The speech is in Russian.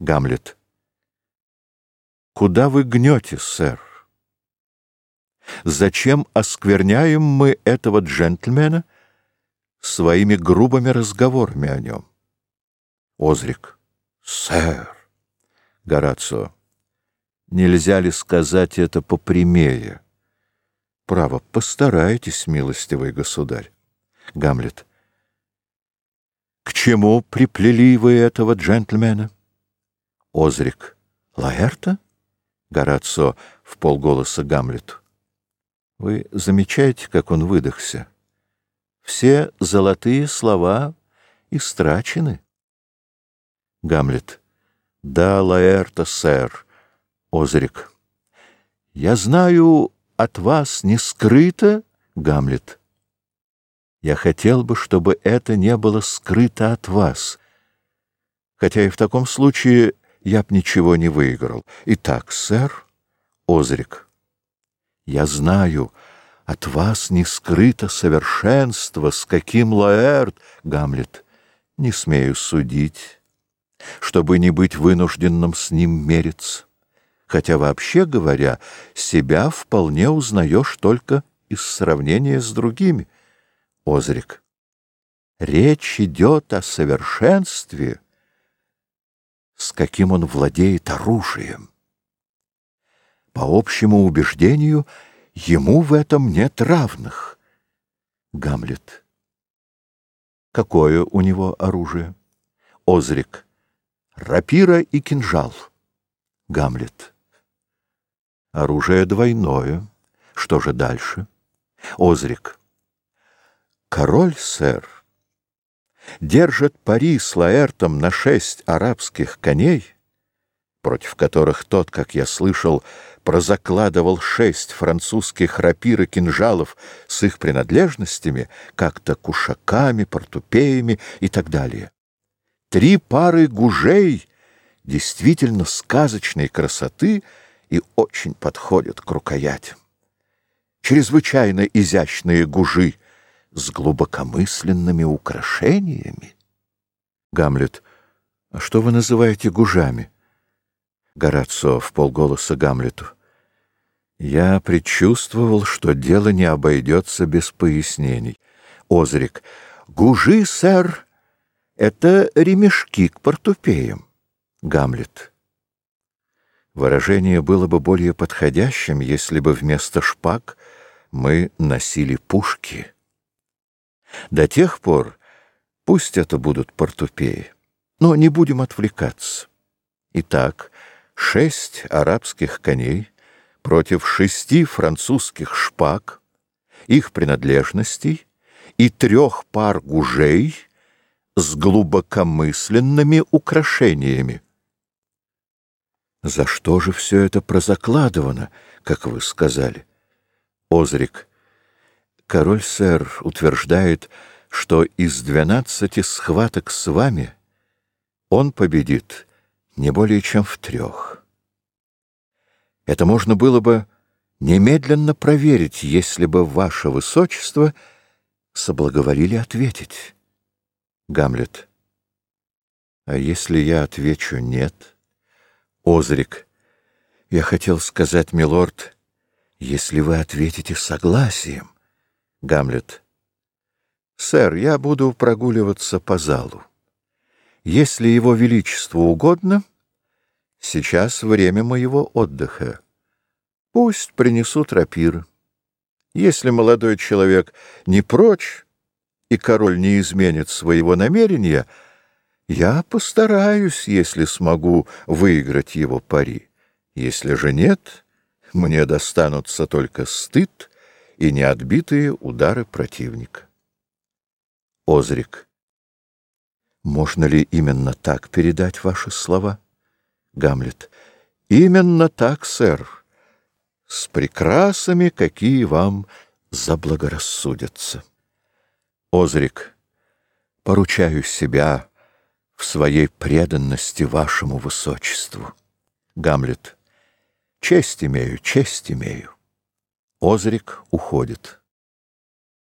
Гамлет. Куда вы гнете, сэр? Зачем оскверняем мы этого джентльмена своими грубыми разговорами о нем? Озрик. Сэр. Горацио. Нельзя ли сказать это попрямее? Право, постарайтесь, милостивый государь. Гамлет. К чему приплели вы этого джентльмена? Озрик. Лаэрта? Горацио в полголоса Гамлету. Вы замечаете, как он выдохся? Все золотые слова истрачены. Гамлет. Да, Лаэрта, сэр. Озрик. Я знаю, от вас не скрыто, Гамлет. Я хотел бы, чтобы это не было скрыто от вас. Хотя и в таком случае я б ничего не выиграл. Итак, сэр, Озрик, я знаю, от вас не скрыто совершенство, с каким Лаэрт, Гамлет, не смею судить, чтобы не быть вынужденным с ним мериться. Хотя, вообще говоря, себя вполне узнаешь только из сравнения с другими. Озрик. Речь идет о совершенстве, с каким он владеет оружием. По общему убеждению, ему в этом нет равных. Гамлет. Какое у него оружие? Озрик. Рапира и кинжал. Гамлет. Оружие двойное. Что же дальше? Озрик. Король, сэр, держит пари с Лаэртом на шесть арабских коней, против которых тот, как я слышал, прозакладывал шесть французских рапир и кинжалов с их принадлежностями, как-то кушаками, портупеями и так далее. Три пары гужей действительно сказочной красоты и очень подходят к рукоятям. Чрезвычайно изящные гужи с глубокомысленными украшениями. Гамлет. А что вы называете гужами? Горацио в полголоса Гамлету. Я предчувствовал, что дело не обойдется без пояснений. Озрик. Гужи, сэр, это ремешки к портупеям. Гамлет. Выражение было бы более подходящим, если бы вместо шпаг мы носили пушки. До тех пор пусть это будут портупеи, но не будем отвлекаться. Итак, шесть арабских коней против шести французских шпаг, их принадлежностей и трех пар гужей с глубокомысленными украшениями. За что же все это прозакладывано, как вы сказали? Озрик. Король, сэр, утверждает, что из двенадцати схваток с вами он победит не более чем в трех. Это можно было бы немедленно проверить, если бы ваше высочество соблаговолили ответить. Гамлет. А если я отвечу «нет»? Озрик. Я хотел сказать, милорд, если вы ответите согласием. Гамлет. Сэр, я буду прогуливаться по залу. Если его величеству угодно, сейчас время моего отдыха. Пусть принесут рапир. Если молодой человек не прочь, и король не изменит своего намерения, я постараюсь, если смогу, выиграть его пари. Если же нет, мне достанутся только стыд и неотбитые удары противника. Озрик. Можно ли именно так передать ваши слова? Гамлет. Именно так, сэр. С прекрасами, какие вам заблагорассудятся. Озрик. Поручаю себя в своей преданности вашему высочеству. Гамлет. Честь имею, честь имею. Озрик уходит.